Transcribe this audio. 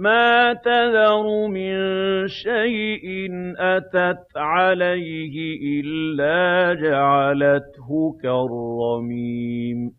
مَا تَذَرُ مِن شَيْءٍ أَتَتْ عَلَيْهِ إِلَّا جَعَلَتْهُ كَالرَّمِيمِ.